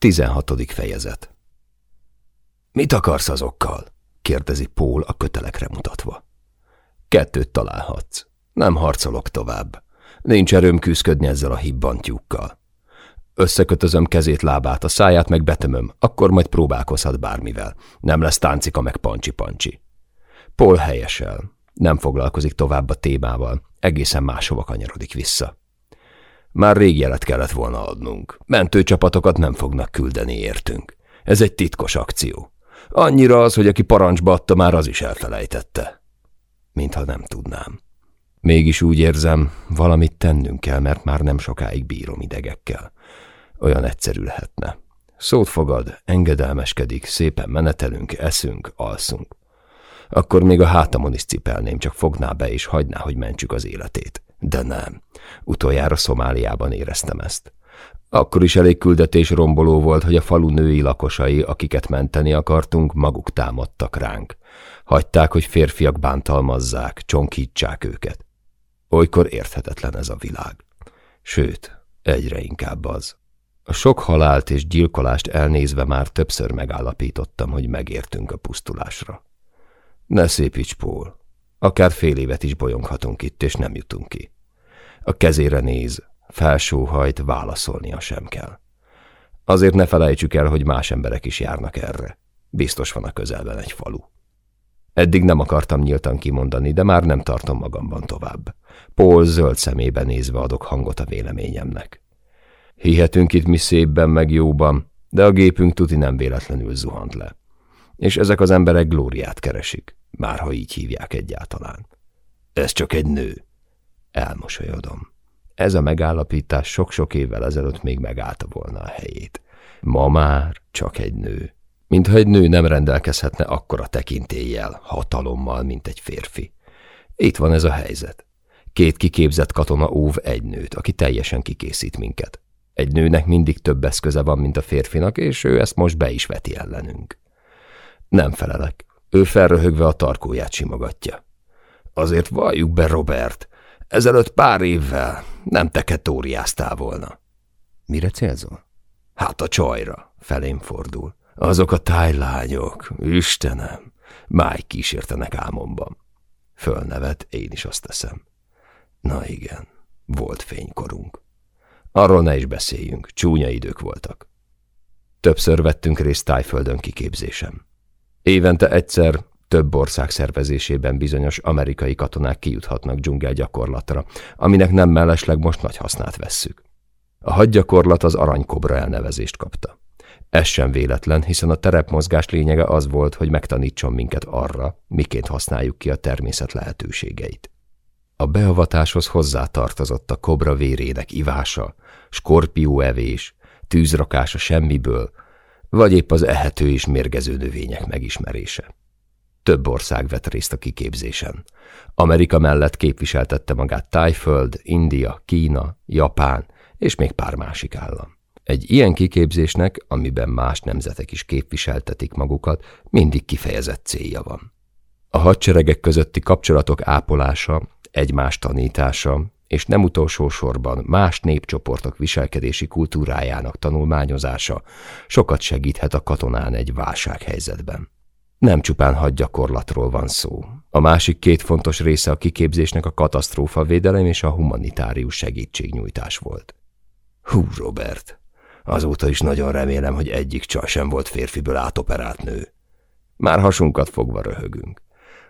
16. fejezet Mit akarsz azokkal? kérdezi Paul a kötelekre mutatva. Kettőt találhatsz. Nem harcolok tovább. Nincs erőm küzdködni ezzel a hibbantyúkkal. Összekötözöm kezét, lábát, a száját meg betömöm, akkor majd próbálkozhat bármivel. Nem lesz táncika meg pancsi-pancsi. Paul helyesel. Nem foglalkozik tovább a témával, egészen máshova kanyarodik vissza. Már rég jelet kellett volna adnunk. Mentőcsapatokat nem fognak küldeni értünk. Ez egy titkos akció. Annyira az, hogy aki parancsba adta, már az is elfelejtette. Mintha nem tudnám. Mégis úgy érzem, valamit tennünk kell, mert már nem sokáig bírom idegekkel. Olyan egyszerű lehetne. Szót fogad, engedelmeskedik, szépen menetelünk, eszünk, alszunk. Akkor még a hátamon is cipelném, csak fogná be és hagyná, hogy mentsük az életét. De nem. Utoljára Szomáliában éreztem ezt. Akkor is elég küldetés romboló volt, hogy a falu női lakosai, akiket menteni akartunk, maguk támadtak ránk. Hagyták, hogy férfiak bántalmazzák, csonkítsák őket. Olykor érthetetlen ez a világ. Sőt, egyre inkább az. A sok halált és gyilkolást elnézve már többször megállapítottam, hogy megértünk a pusztulásra. Ne szépíts, Pól. Akár fél évet is bolyonghatunk itt, és nem jutunk ki. A kezére néz, felsóhajt, válaszolnia sem kell. Azért ne felejtsük el, hogy más emberek is járnak erre. Biztos van a közelben egy falu. Eddig nem akartam nyíltan kimondani, de már nem tartom magamban tovább. Paul zöld szemébe nézve adok hangot a véleményemnek. Hihetünk itt mi szépben meg jóban, de a gépünk tuti nem véletlenül zuhant le. És ezek az emberek glóriát keresik, márha így hívják egyáltalán. Ez csak egy nő. Elmosolyodom. Ez a megállapítás sok-sok évvel ezelőtt még megállta volna a helyét. Ma már csak egy nő. Mintha egy nő nem rendelkezhetne akkora tekintéllyel, hatalommal, mint egy férfi. Itt van ez a helyzet. Két kiképzett katona óv egy nőt, aki teljesen kikészít minket. Egy nőnek mindig több eszköze van, mint a férfinak, és ő ezt most be is veti ellenünk. Nem felelek. Ő felröhögve a tarkóját simogatja. Azért valljuk be, Robert, ezelőtt pár évvel nem teketóriáztál volna. Mire célzol? Hát a csajra, felém fordul. Azok a tájlányok, Istenem, máj kísértenek álmomban. Fölnevet, én is azt teszem. Na igen, volt fénykorunk. Arról ne is beszéljünk, csúnya idők voltak. Többször vettünk részt tájföldön kiképzésem. Évente egyszer több ország szervezésében bizonyos amerikai katonák kijuthatnak dzsungel gyakorlatra, aminek nem mellesleg most nagy hasznát vesszük. A hadgyakorlat az aranykobra elnevezést kapta. Ez sem véletlen, hiszen a terepmozgás lényege az volt, hogy megtanítson minket arra, miként használjuk ki a természet lehetőségeit. A beavatáshoz hozzátartozott a kobra vérének ivása, skorpió evés, tűzrakása semmiből, vagy épp az ehető és mérgező növények megismerése. Több ország vett részt a kiképzésen. Amerika mellett képviseltette magát Tájföld, India, Kína, Japán és még pár másik állam. Egy ilyen kiképzésnek, amiben más nemzetek is képviseltetik magukat, mindig kifejezett célja van. A hadseregek közötti kapcsolatok ápolása, egymás tanítása, és nem utolsó sorban más népcsoportok viselkedési kultúrájának tanulmányozása sokat segíthet a katonán egy válsághelyzetben. Nem csupán hadgyakorlatról van szó. A másik két fontos része a kiképzésnek a katasztrófa védelem és a humanitárius segítségnyújtás volt. Hú, Robert, azóta is nagyon remélem, hogy egyik csaj sem volt férfiből átoperált nő. Már hasunkat fogva röhögünk.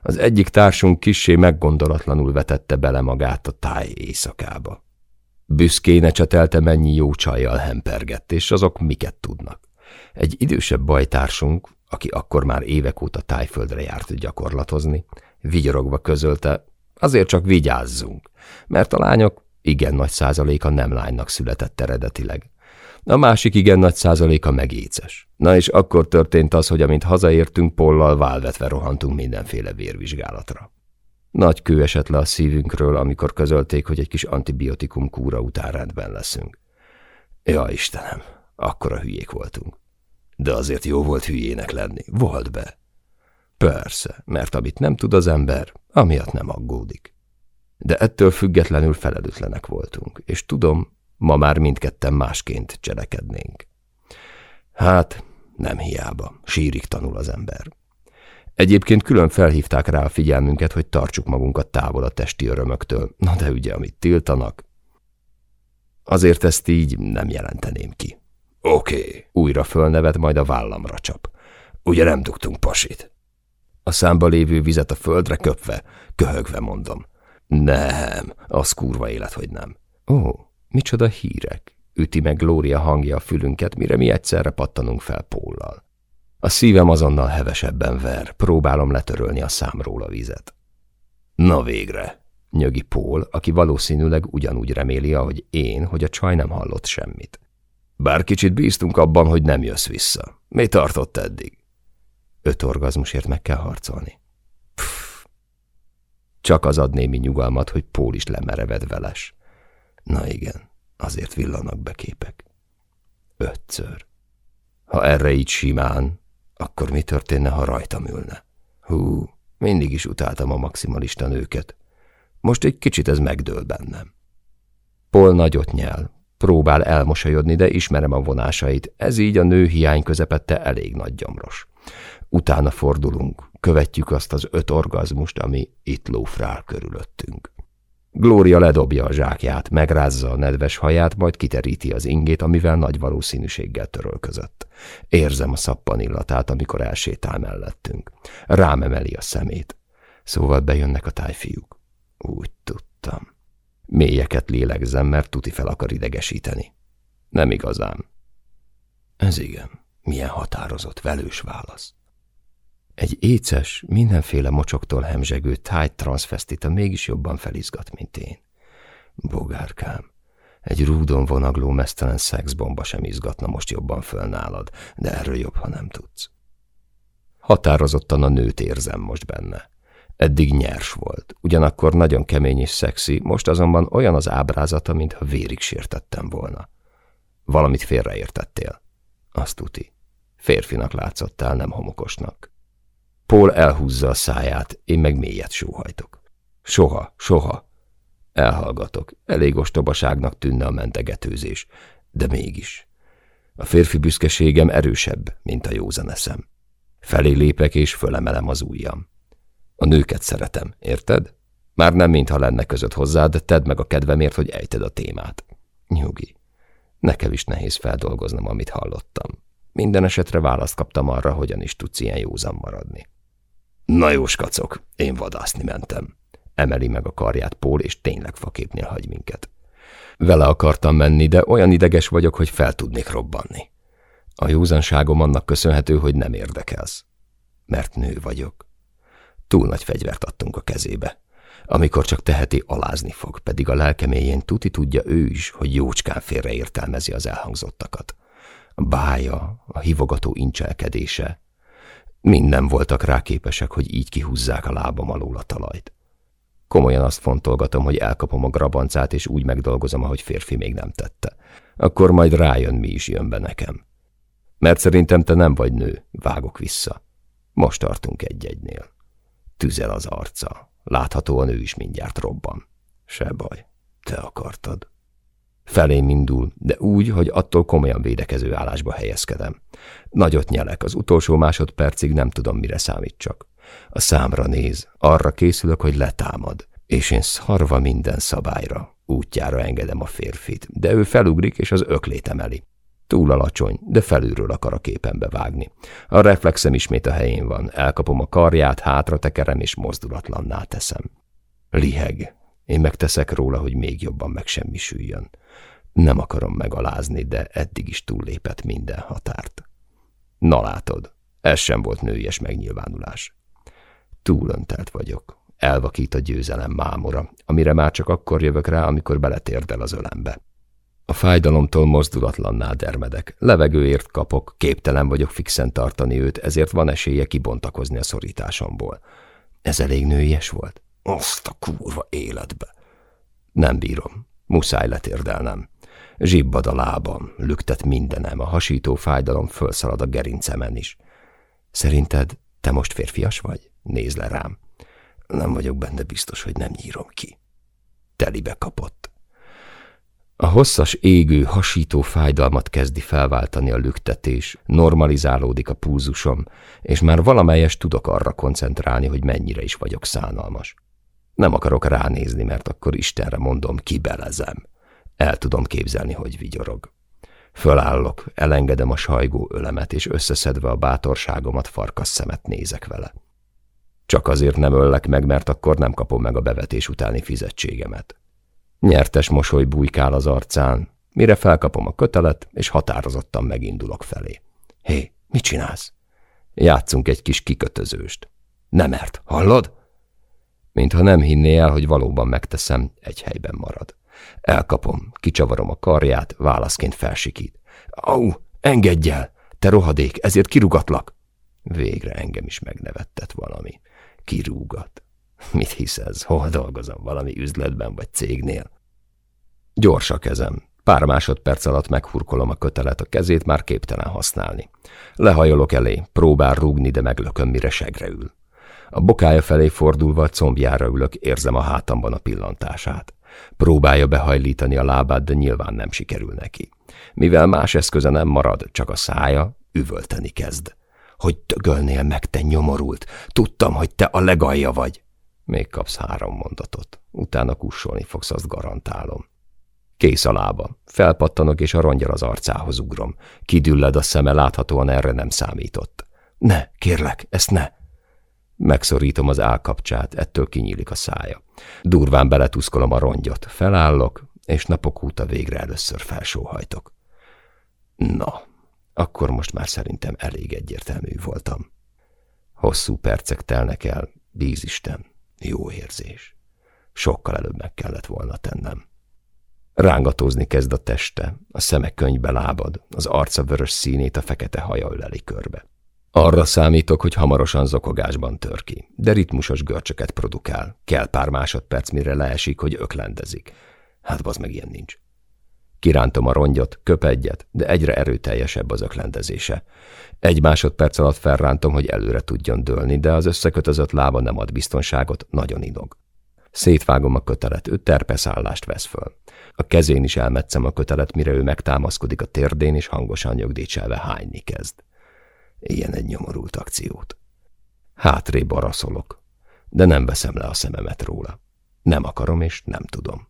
Az egyik társunk kissé meggondolatlanul vetette bele magát a táj éjszakába. Büszkén ecsetelte, mennyi jó csajjal hempergett, és azok miket tudnak. Egy idősebb bajtársunk, aki akkor már évek óta tájföldre járt gyakorlatozni, vigyorogva közölte, azért csak vigyázzunk, mert a lányok igen nagy százaléka nem lánynak született eredetileg. A másik igen nagy százaléka megéces. Na és akkor történt az, hogy amint hazaértünk, pollal válvetve rohantunk mindenféle vérvizsgálatra. Nagy kő esett le a szívünkről, amikor közölték, hogy egy kis antibiotikum kúra után rendben leszünk. Ja, Istenem, akkora hülyék voltunk. De azért jó volt hülyének lenni. Volt be. Persze, mert amit nem tud az ember, amiatt nem aggódik. De ettől függetlenül felelőtlenek voltunk, és tudom, ma már mindketten másként cselekednénk. Hát, nem hiába, sírig tanul az ember. Egyébként külön felhívták rá a figyelmünket, hogy tartsuk magunkat távol a testi örömöktől. Na de ugye, amit tiltanak. Azért ezt így nem jelenteném ki. Oké, okay. újra fölnevet, majd a vállamra csap. Ugye nem dugtunk pasit? A számba lévő vizet a földre köpve, köhögve mondom. Nem, az kurva élet, hogy nem. Ó, micsoda hírek, üti meg Glória hangja a fülünket, mire mi egyszerre pattanunk fel Póllal. A szívem azonnal hevesebben ver, próbálom letörölni a számról a vizet. Na végre, nyögi Pól, aki valószínűleg ugyanúgy reméli, ahogy én, hogy a csaj nem hallott semmit. Bár kicsit bíztunk abban, hogy nem jössz vissza. Mi tartott eddig? Öt orgazmusért meg kell harcolni. Pff. Csak az ad némi nyugalmat, hogy Pól is lemereved veles. Na igen, azért villanak be képek. Ötször. Ha erre így simán, akkor mi történne, ha rajtam ülne? Hú, mindig is utáltam a maximalista nőket. Most egy kicsit ez megdől bennem. Pol nagyot nyel, próbál elmosolyodni, de ismerem a vonásait, ez így a nő hiány közepette elég nagy gyomros. Utána fordulunk, követjük azt az öt orgazmust, ami itt lófrál körülöttünk. Glória ledobja a zsákját, megrázza a nedves haját, majd kiteríti az ingét, amivel nagy valószínűséggel törölközött. Érzem a szappan illatát, amikor elsétál mellettünk. Rám emeli a szemét. Szóval bejönnek a tájfiúk. Úgy tudtam. Mélyeket lélegzem, mert tuti fel akar idegesíteni. Nem igazán. Ez igen. Milyen határozott, velős válasz. Egy éces, mindenféle mocsoktól hemzsegő tájt transvestita mégis jobban felizgat, mint én. Bogárkám, egy rúdon vonagló mesztelen szexbomba sem izgatna most jobban föl nálad, de erről jobb, ha nem tudsz. Határozottan a nőt érzem most benne. Eddig nyers volt, ugyanakkor nagyon kemény és szexi, most azonban olyan az ábrázata, mintha vérig sértettem volna. Valamit félreértettél. Azt tuti. Férfinak látszottál, nem homokosnak. Paul elhúzza a száját, én meg mélyet sóhajtok. Soha, soha. Elhallgatok. Elég ostobaságnak tűnne a mentegetőzés, de mégis. A férfi büszkeségem erősebb, mint a józan eszem. Felé lépek és fölemelem az ujjam. A nőket szeretem, érted? Már nem mintha lenne között hozzád, tedd meg a kedvemért, hogy ejted a témát. Nyugi. Nekem is nehéz feldolgoznom, amit hallottam. Minden esetre választ kaptam arra, hogyan is tudsz ilyen józan maradni. Na jó, skacok, én vadászni mentem. Emeli meg a karját Pól, és tényleg faképnél hagy minket. Vele akartam menni, de olyan ideges vagyok, hogy fel tudnék robbanni. A józanságom annak köszönhető, hogy nem érdekelsz. Mert nő vagyok. Túl nagy fegyvert adtunk a kezébe. Amikor csak teheti, alázni fog, pedig a lelkeméjén tuti tudja ő is, hogy jócskán félreértelmezi az elhangzottakat. A bája, a hivogató incselkedése, minden voltak rá képesek, hogy így kihúzzák a lábam alól a talajt. Komolyan azt fontolgatom, hogy elkapom a grabancát, és úgy megdolgozom, ahogy férfi még nem tette. Akkor majd rájön, mi is jön be nekem. Mert szerintem te nem vagy nő, vágok vissza. Most tartunk egy-egynél. Tüzel az arca. Láthatóan ő is mindjárt robban. Se baj, te akartad. Felém indul, de úgy, hogy attól komolyan védekező állásba helyezkedem. Nagyot nyelek, az utolsó másodpercig nem tudom, mire számítsak. A számra néz, arra készülök, hogy letámad, és én szarva minden szabályra. Útjára engedem a férfit, de ő felugrik, és az öklét emeli. Túl alacsony, de felülről akar a képembe vágni. A reflexem ismét a helyén van, elkapom a karját, hátra tekerem, és mozdulatlanná teszem. Liheg. Én megteszek róla, hogy még jobban megsemmisüljön. Nem akarom megalázni, de eddig is túllépett minden határt. Na látod, ez sem volt nőies megnyilvánulás. Túlöntelt vagyok. Elvakít a győzelem mámora, amire már csak akkor jövök rá, amikor beletérdel az ölembe. A fájdalomtól mozdulatlanná dermedek, levegőért kapok, képtelen vagyok fixen tartani őt, ezért van esélye kibontakozni a szorításomból. Ez elég nőies volt? Azt a kurva életbe! Nem bírom. Muszáj letérdelnem. Zsibbad a lábam, lüktet mindenem, a hasító fájdalom fölszalad a gerincemen is. Szerinted te most férfias vagy? Nézd le rám. Nem vagyok benne biztos, hogy nem nyírom ki. Telibe kapott. A hosszas, égő, hasító fájdalmat kezdi felváltani a lüktetés, normalizálódik a púzusom, és már valamelyes tudok arra koncentrálni, hogy mennyire is vagyok szánalmas. Nem akarok ránézni, mert akkor Istenre mondom, kibelezem. El tudom képzelni, hogy vigyorog. Fölállok, elengedem a sajgó ölemet, és összeszedve a bátorságomat farkas szemet nézek vele. Csak azért nem öllek meg, mert akkor nem kapom meg a bevetés utáni fizetségemet. Nyertes mosoly bújkál az arcán, mire felkapom a kötelet, és határozottan megindulok felé. Hé, mit csinálsz? Játszunk egy kis kikötözőst. Nem mert, hallod? Mintha nem hinné el, hogy valóban megteszem, egy helyben marad. Elkapom, kicsavarom a karját, válaszként felsikít. Au, engedj el! Te rohadék, ezért kirugatlak! Végre engem is megnevettet valami. Kirúgat. Mit hiszez, hol dolgozom, valami üzletben vagy cégnél? Gyors a kezem. Pár másodperc alatt meghurkolom a kötelet, a kezét már képtelen használni. Lehajolok elé, próbál rúgni, de meglököm, mire segre ül. A bokája felé fordulva combjára ülök, érzem a hátamban a pillantását. Próbálja behajlítani a lábát, de nyilván nem sikerül neki. Mivel más eszköze nem marad, csak a szája, üvölteni kezd. Hogy tögölnél meg, te nyomorult? Tudtam, hogy te a legalja vagy. Még kapsz három mondatot. Utána kussolni fogsz, azt garantálom. Kész a lába. Felpattanok, és a rongyal az arcához ugrom. Kidülled a szeme, láthatóan erre nem számított. Ne, kérlek, ezt ne! Megszorítom az állkapcsát, ettől kinyílik a szája. Durván beletuszkolom a rongyot, felállok, és napok óta végre először felsóhajtok. Na, akkor most már szerintem elég egyértelmű voltam. Hosszú percek telnek el, bízisten, jó érzés. Sokkal előbb meg kellett volna tennem. Rángatózni kezd a teste, a szeme könyvbe lábad, az arca vörös színét a fekete haja öleli körbe. Arra számítok, hogy hamarosan zokogásban tör ki, de ritmusos görcsöket produkál. Kell pár másodperc, mire leesik, hogy öklendezik. Hát az meg ilyen nincs. Kirántom a rongyot, köp egyet, de egyre erőteljesebb az öklendezése. Egy másodperc alatt felrántom, hogy előre tudjon dőlni, de az összekötözött lába nem ad biztonságot, nagyon inog. Szétvágom a kötelet, ő terpeszállást vesz föl. A kezén is elmetszem a kötelet, mire ő megtámaszkodik a térdén, és hangosan nyögdécselve hányni kezd. Ilyen egy nyomorult akciót. Hátrébb araszolok, de nem veszem le a szememet róla. Nem akarom, és nem tudom.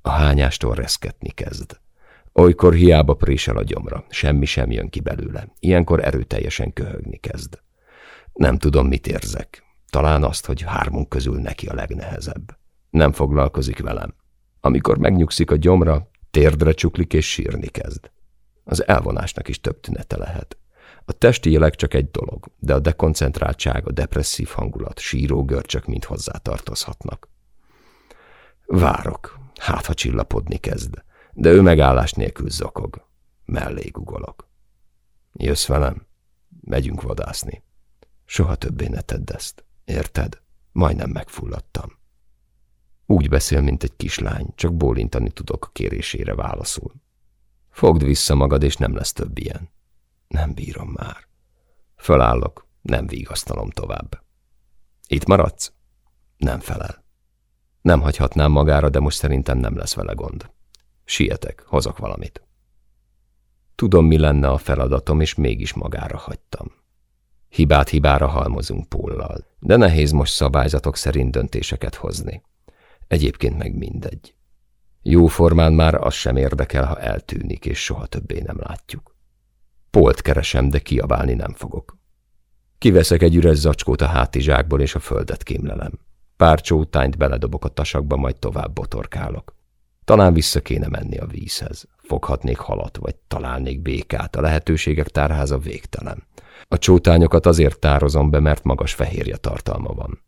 A hányástól reszketni kezd. Olykor hiába présel a gyomra, semmi sem jön ki belőle. Ilyenkor erőteljesen köhögni kezd. Nem tudom, mit érzek. Talán azt, hogy hármunk közül neki a legnehezebb. Nem foglalkozik velem. Amikor megnyugszik a gyomra, térdre csuklik és sírni kezd. Az elvonásnak is több tünete lehet. A testi jelek csak egy dolog, de a dekoncentráltság, a depresszív hangulat, síró görcsök mind hozzá tartozhatnak. Várok, hát ha csillapodni kezd, de ő megállás nélkül zokog. Mellé gugolok. Jössz velem? Megyünk vadászni. Soha többé ne tedd ezt. Érted? Majdnem megfulladtam. Úgy beszél, mint egy kislány, csak bólintani tudok a kérésére válaszul. Fogd vissza magad, és nem lesz több ilyen. Nem bírom már. Fölállok, nem vigasztalom tovább. Itt maradsz? Nem felel. Nem hagyhatnám magára, de most szerintem nem lesz vele gond. Sietek, hozok valamit. Tudom, mi lenne a feladatom, és mégis magára hagytam. Hibát hibára halmozunk Póllal, de nehéz most szabályzatok szerint döntéseket hozni. Egyébként meg mindegy. Jó formán már az sem érdekel, ha eltűnik, és soha többé nem látjuk. Polt keresem, de kiabálni nem fogok. Kiveszek egy üres zacskót a hátizsákból, és a földet kémlelem. Pár csótányt beledobok a tasakba, majd tovább botorkálok. Talán vissza kéne menni a vízhez. Foghatnék halat, vagy találnék békát. A lehetőségek tárháza végtelen. A csótányokat azért tározom be, mert magas fehérje tartalma van.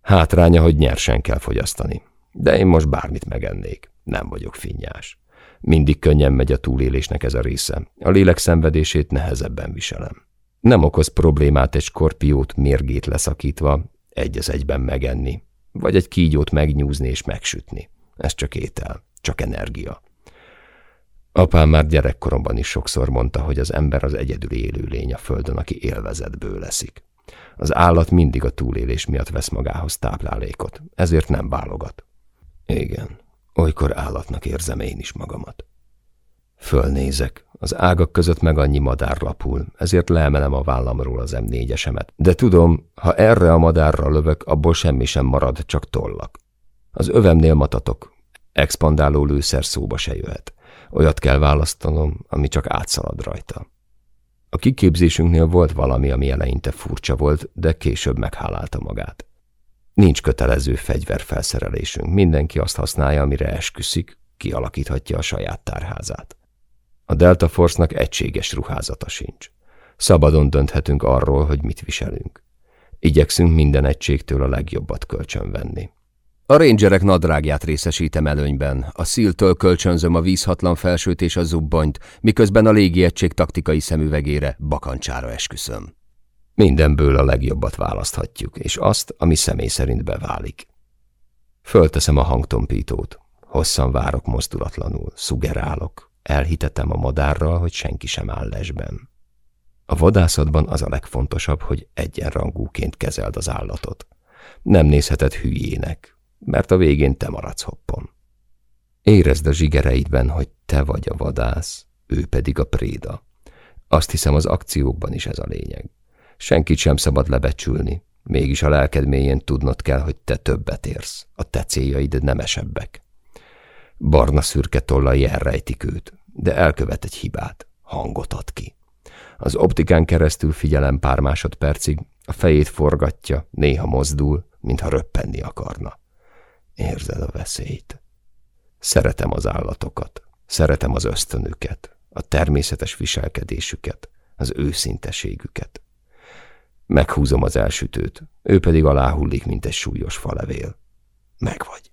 Hátránya, hogy nyersen kell fogyasztani. De én most bármit megennék. Nem vagyok finnyás. Mindig könnyen megy a túlélésnek ez a része. A lélek szenvedését nehezebben viselem. Nem okoz problémát egy skorpiót mérgét leszakítva, egy az egyben megenni, vagy egy kígyót megnyúzni és megsütni. Ez csak étel, csak energia. Apám már gyerekkoromban is sokszor mondta, hogy az ember az egyedüli élőlény a földön, aki élvezetből leszik. Az állat mindig a túlélés miatt vesz magához táplálékot, ezért nem válogat. Igen, Olykor állatnak érzem én is magamat. Fölnézek, az ágak között meg annyi madár lapul, ezért leemelem a vállamról az M4-esemet. De tudom, ha erre a madárra lövök, abból semmi sem marad, csak tollak. Az övemnél matatok, expandáló lőszer szóba se jöhet. Olyat kell választanom, ami csak átszalad rajta. A kiképzésünknél volt valami, ami eleinte furcsa volt, de később meghálálta magát. Nincs kötelező fegyverfelszerelésünk, mindenki azt használja, amire esküszik, kialakíthatja a saját tárházát. A Delta Force-nak egységes ruházata sincs. Szabadon dönthetünk arról, hogy mit viselünk. Igyekszünk minden egységtől a legjobbat kölcsönvenni. A rangerek nadrágját részesítem előnyben, a szíltől kölcsönzöm a vízhatlan felsőt és a zubbonyt, miközben a légiegység taktikai szemüvegére bakancsára esküszöm. Mindenből a legjobbat választhatjuk, és azt, ami személy szerint beválik. Fölteszem a hangtompítót, hosszan várok mozdulatlanul, szugerálok, elhitetem a madárral, hogy senki sem áll lesben. A vadászatban az a legfontosabb, hogy egyenrangúként kezeld az állatot. Nem nézheted hülyének, mert a végén te maradsz hoppon. Érezd a zsigereidben, hogy te vagy a vadász, ő pedig a préda. Azt hiszem az akciókban is ez a lényeg. Senkit sem szabad lebecsülni, mégis a lelked mélyén tudnod kell, hogy te többet érsz, a te céljaid nemesebbek. Barna-szürke tollai elrejtik őt, de elkövet egy hibát, hangot ad ki. Az optikán keresztül figyelem pár másodpercig, a fejét forgatja, néha mozdul, mintha röppenni akarna. Érzed a veszélyt. Szeretem az állatokat, szeretem az ösztönüket, a természetes viselkedésüket, az őszinteségüket. Meghúzom az elsütőt, ő pedig aláhullik, mint egy súlyos falevél. Meg vagy.